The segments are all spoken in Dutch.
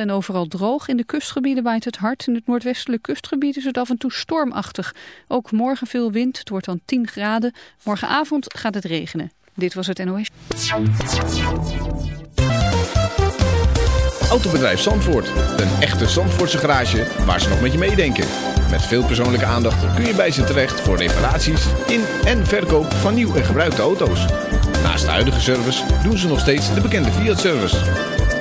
En overal droog. In de kustgebieden waait het hard. In het noordwestelijke kustgebied is het af en toe stormachtig. Ook morgen veel wind. Het wordt dan 10 graden. Morgenavond gaat het regenen. Dit was het NOS. Autobedrijf Zandvoort. Een echte Zandvoortse garage waar ze nog met je meedenken. Met veel persoonlijke aandacht kun je bij ze terecht voor reparaties in en verkoop van nieuw en gebruikte auto's. Naast de huidige service doen ze nog steeds de bekende Fiat-service.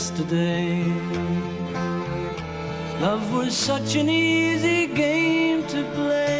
Yesterday. Love was such an easy game to play.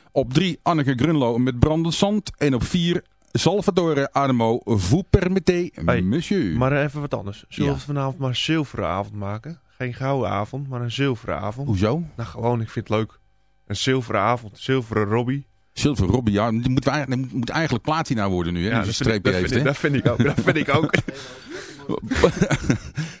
Op 3 Anneke Grunlo met Brandend Zand. En op 4 Salvatore Adamo, vous permettez, Hey, monsieur. Maar even wat anders. Zullen Ja. we het vanavond maar een zilveren avond maken? Geen gouden avond, maar een zilveren avond. Hoezo? Nou, gewoon, ik vind het leuk. Een zilveren avond, zilveren Robbie. Silver Robbie, ja, die moet, eigenlijk, die moet eigenlijk platina worden nu, hè, dat vind, ik, streepje dat, vind heeft. ik, hè. dat vind ik ook. Dat vind ik ook.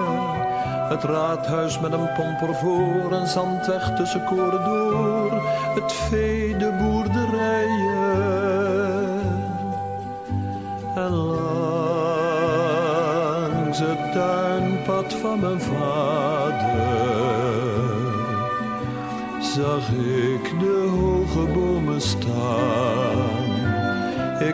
Het raadhuis met een pomper voor, een zandweg tussen koren door. Het vee, de boerderijen. En langs het tuinpad van mijn vader zag ik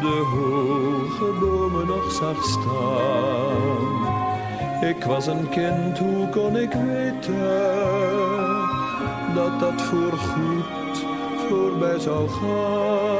de hoge bomen nog zag staan. Ik was een kind, hoe kon ik weten dat dat voorgoed voorbij zou gaan?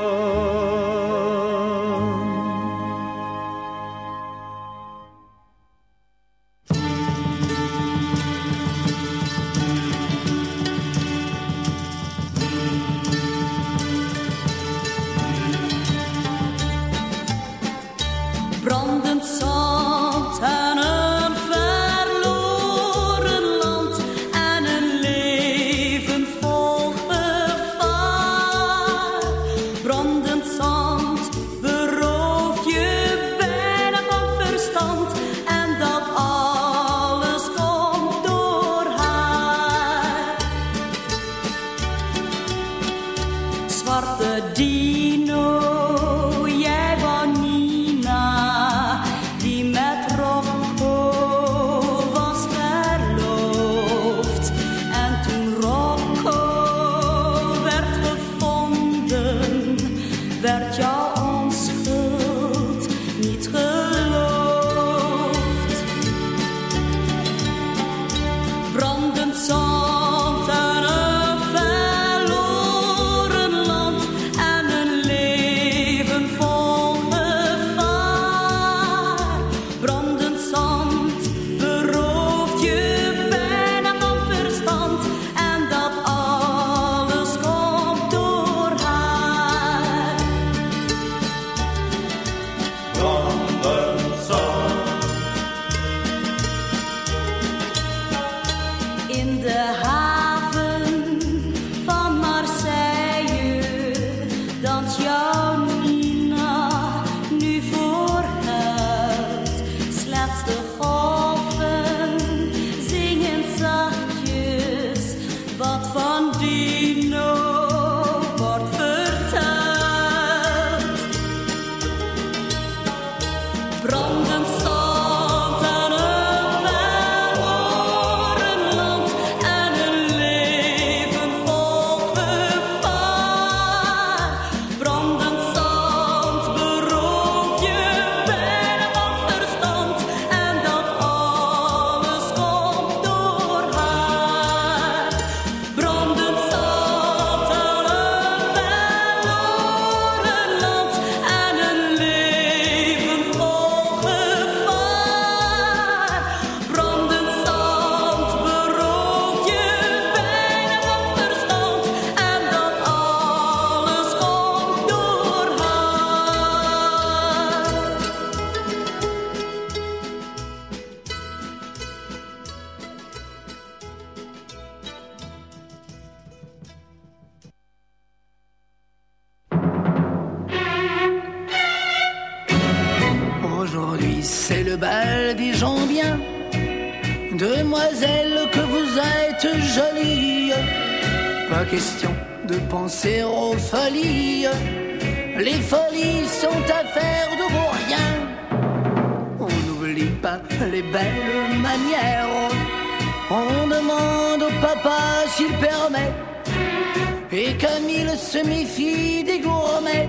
C'est le bal des gens bien. Demoiselle, que vous êtes jolie. Pas question de penser aux folies. Les folies sont affaires de vos rien. On n'oublie pas les belles manières. On demande au papa s'il permet. Et il se méfie des gourmets,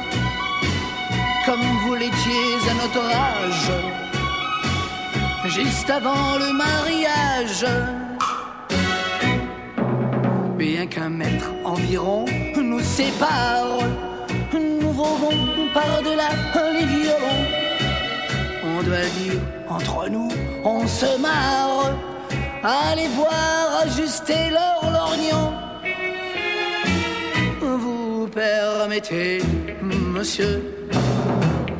comme vous l'étiez à notre âge, juste avant le mariage. Bien qu'un mètre environ nous sépare, nous volons par-delà les violons. On doit dire, entre nous, on se marre. Allez voir ajuster leur lorgnon. Vous permettez, monsieur,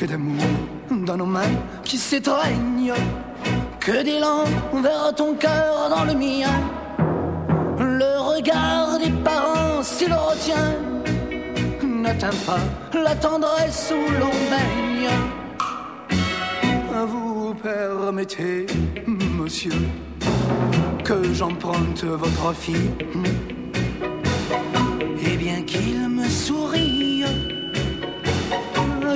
Que d'amour dans nos mains qui s'étreignent, que d'élan vers ton cœur dans le mien. Le regard des parents, s'il retient, n'atteint pas la tendresse où l'on baigne. Vous permettez, monsieur, que j'emprunte votre fille. Et bien qu'il me sourie,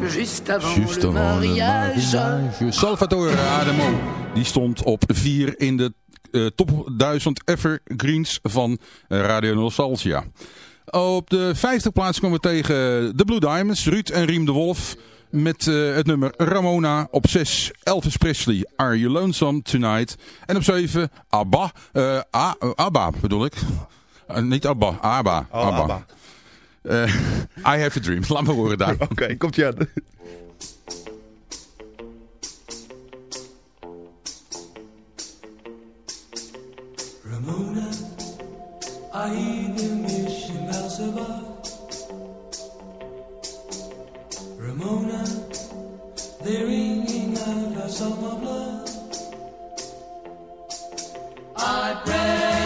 Juste avant Just le mariage. mariage. Salvatore Adamo. Die stond op 4 in de eh, top 1000 evergreens van eh, Radio Nostalgia. Op de 50 plaats komen we tegen de Blue Diamonds, Ruud en Riem de Wolf. Met eh, het nummer Ramona. Op 6 Elvis Presley, Are You Lonesome Tonight. En op 7 ABBA. eh, A- ABBA bedoel ik. Niet ABBA, ABBA. Oh, ABBA. Eh, I Have a Dream. Laat me horen daar. Oké, komt je aan. Ramona, the mission bells above. Ramona, they're ringing out a song of love. I press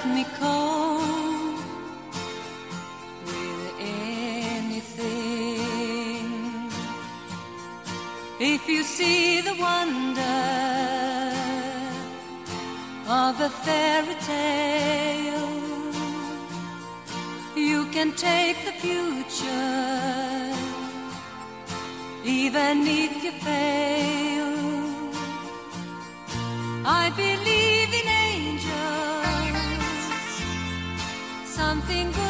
Help me cope with anything. If you see the wonder of a fairy tale. You can take the future, even if you fail. I believe nothing.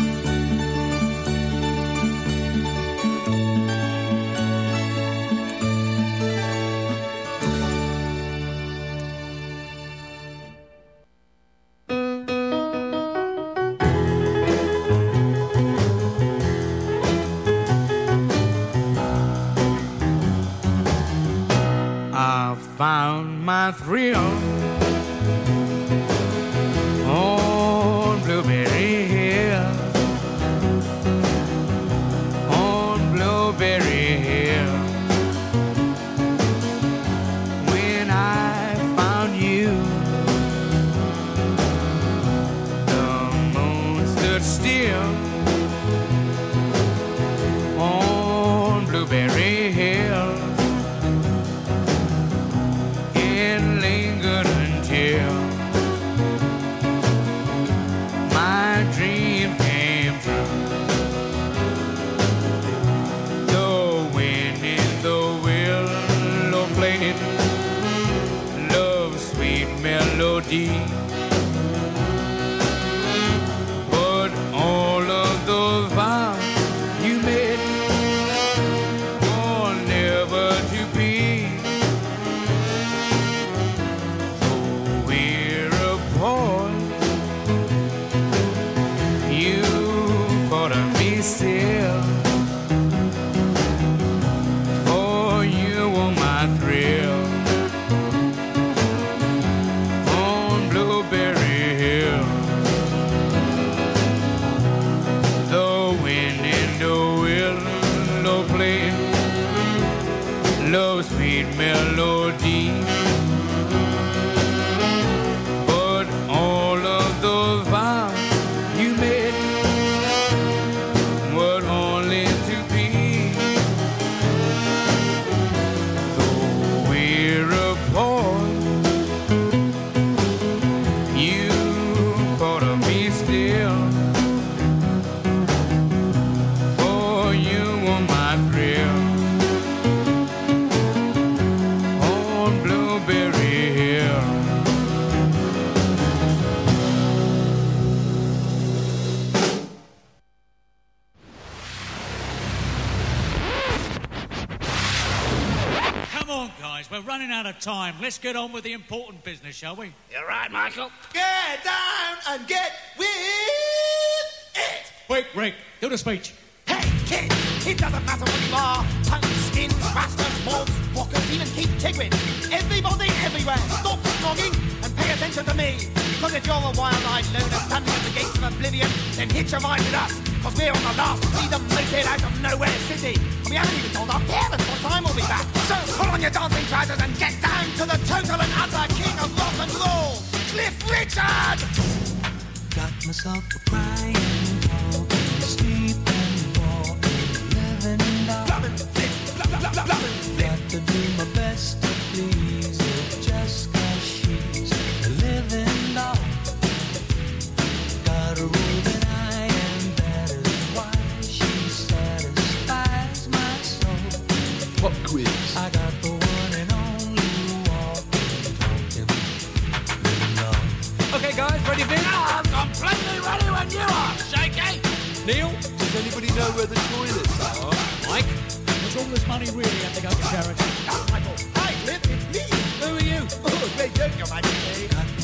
Melody. Let's get on with the important business, shall we? You're right, Michael. Get down and get with it. Quick, Rick, do the speech. Hey, kid, it doesn't matter what you are. Tongue, skin, rastas, moths, walkers, even Keith Tigrin. Everybody, everywhere, stop snogging and pay attention to me. Cause if you're a wild-eyed loner standing at the gates of oblivion, then hitch a ride with us. Cause we're on the last freedom naked out of nowhere city. And we haven't even told our parents what time we'll be back. So pull on your dancing trousers and get down to the total and utter king of rock and roll, Cliff Richard! Got myself a crying, sleeping, walking, living, loving, loving, loving, loving, loving. Neil, does anybody know where the toilets are? Mike, does all this money really have to go to charity? Ah, Michael. Hi, Cliff, it's me. Who are you? Oh, great joke, you're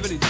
Beverly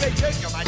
they take them. I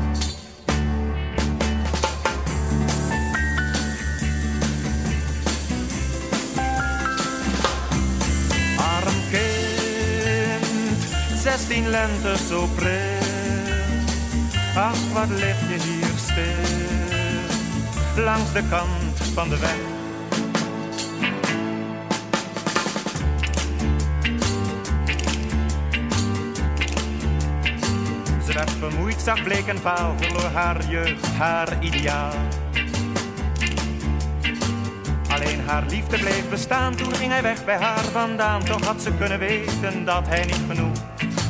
Zestien lente zo pril. Ach, wat lig je hier stil, langs de kant van de weg. Ze werd vermoeid, zag bleek en vaal, verloor haar jeugd, haar ideaal. Alleen haar liefde bleef bestaan, toen ging hij weg bij haar vandaan. Toch had ze kunnen weten dat hij niet genoeg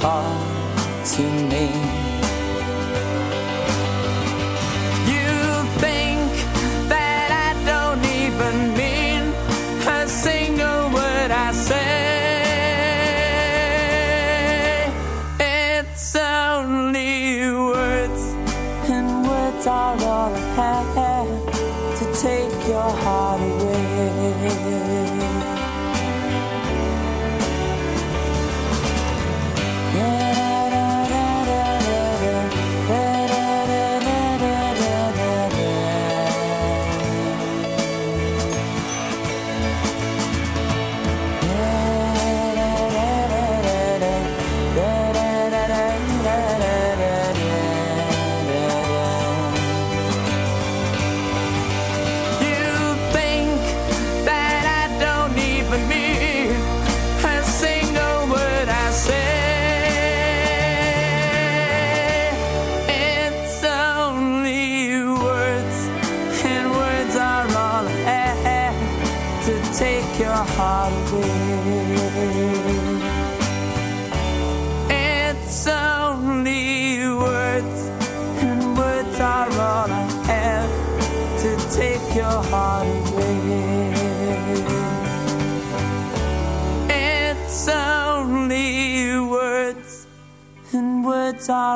call to me.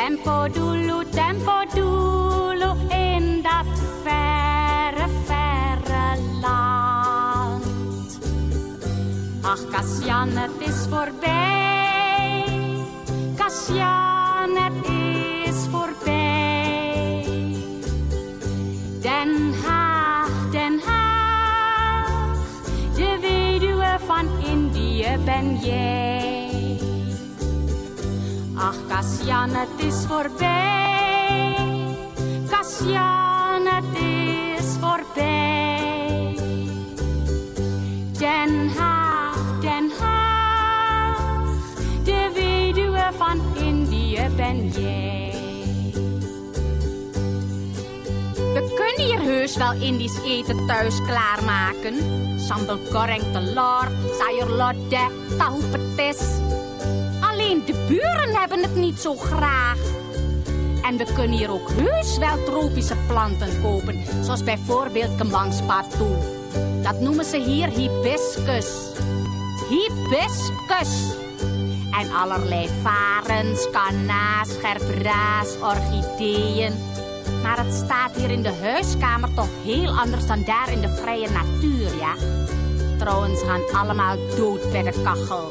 Tempo doelo, tempo doelo in dat verre, verre land. Ach, Kassian, het is voorbij. Kassian, het is voorbij. Kassian, het is voorbij. Den Haag, Den Haag, de weduwe van Indië ben jij. We kunnen hier heus wel Indisch eten thuis klaarmaken. Sambal goreng telur, sayur lodeh, tahu petis. Buren hebben het niet zo graag. En we kunnen hier ook heus wel tropische planten kopen. Zoals bijvoorbeeld kembangspartoe. Dat noemen ze hier hibiscus. Hibiscus. En allerlei varens, kanaas, gerbraas, orchideeën. Maar het staat hier in de huiskamer toch heel anders dan daar in de vrije natuur, ja? Trouwens gaan allemaal dood bij de kachel.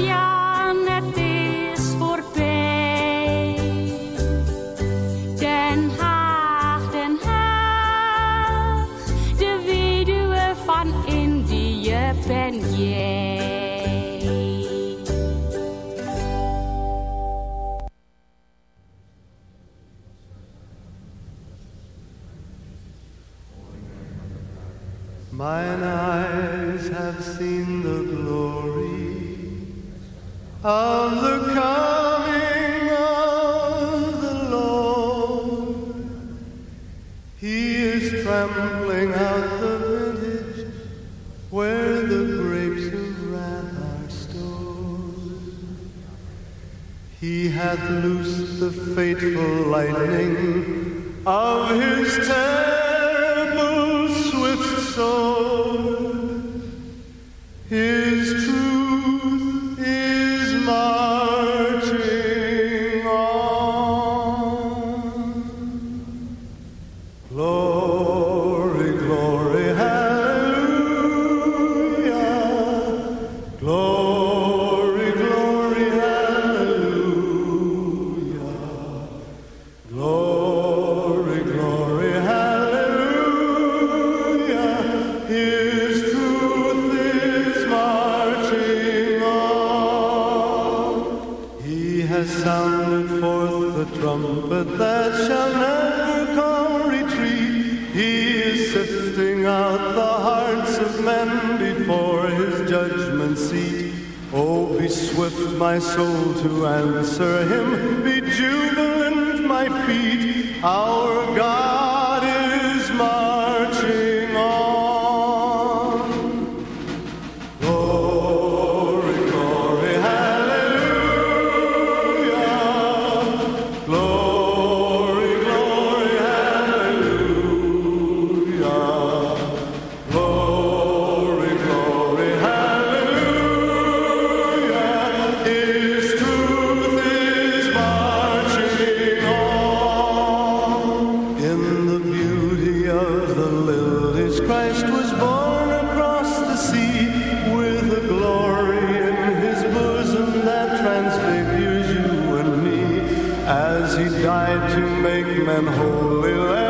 Kassian, het is voorbij. Den Haag, Den Haag, de weduwe van Indië ben jij. Mine eyes have seen the of the coming of the Lord. He is trembling out the vintage where the grapes of wrath are stored. He hath loosed the fateful lightning of his terrible swift sword. My soul, to answer him. Be jubilant, my feet. Our to make men holy,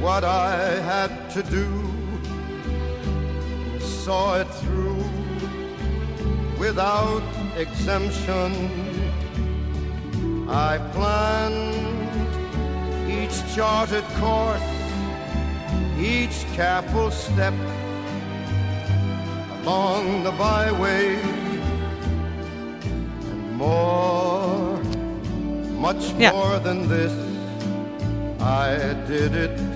what I had to do, saw it through without exemption. I planned each charted course, each careful step along the byway more, much Ja. more than this. I did it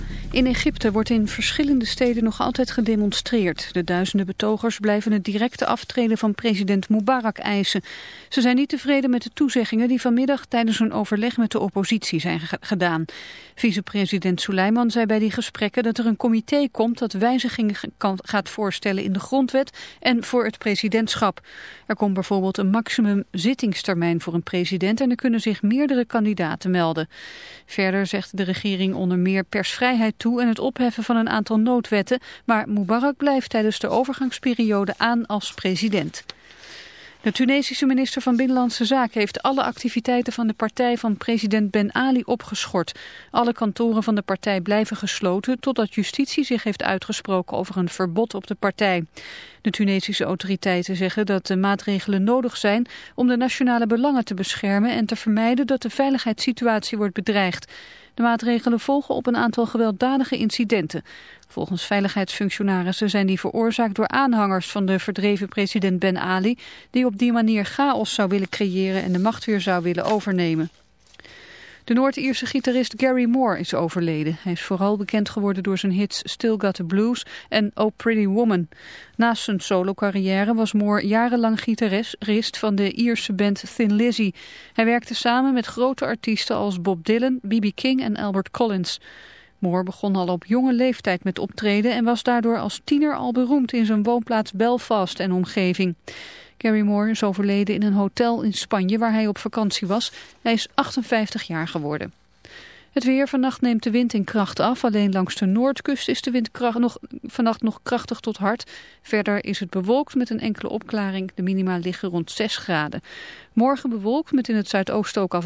In Egypte wordt in verschillende steden nog altijd gedemonstreerd. De duizenden betogers blijven het directe aftreden van president Mubarak eisen. Ze zijn niet tevreden met de toezeggingen die vanmiddag tijdens een overleg met de oppositie zijn ge- gedaan. Vicepresident Suleiman zei bij die gesprekken dat er een comité komt dat wijzigingen gaat voorstellen in de grondwet en voor het presidentschap. Er komt bijvoorbeeld een maximum zittingstermijn voor een president en er kunnen zich meerdere kandidaten melden. Verder zegt de regering onder meer persvrijheid toe en het opheffen van een aantal noodwetten, maar Mubarak blijft tijdens de overgangsperiode aan als president. De Tunesische minister van Binnenlandse Zaken heeft alle activiteiten van de partij van president Ben Ali opgeschort. Alle kantoren van de partij blijven gesloten totdat justitie zich heeft uitgesproken over een verbod op de partij. De Tunesische autoriteiten zeggen dat de maatregelen nodig zijn om de nationale belangen te beschermen en te vermijden dat de veiligheidssituatie wordt bedreigd. De maatregelen volgen op een aantal gewelddadige incidenten. Volgens veiligheidsfunctionarissen zijn die veroorzaakt door aanhangers van de verdreven president Ben Ali, die op die manier chaos zou willen creëren en de macht weer zou willen overnemen. De Noord-Ierse gitarist Gary Moore is overleden. Hij is vooral bekend geworden door zijn hits Still Got the Blues en Oh Pretty Woman. Naast zijn solo-carrière was Moore jarenlang gitarist van de Ierse band Thin Lizzy. Hij werkte samen met grote artiesten als Bob Dylan, B.B. King en Albert Collins. Moore begon al op jonge leeftijd met optreden en was daardoor als tiener al beroemd in zijn woonplaats Belfast en omgeving. Gary Moore is overleden in een hotel in Spanje waar hij op vakantie was. Hij is 58 jaar geworden. Het weer vannacht neemt de wind in kracht af. Alleen langs de noordkust is de wind nog, vannacht nog krachtig tot hard. Verder is het bewolkt met een enkele opklaring. De minima liggen rond 6 graden. Morgen bewolkt met in het zuidoosten ook af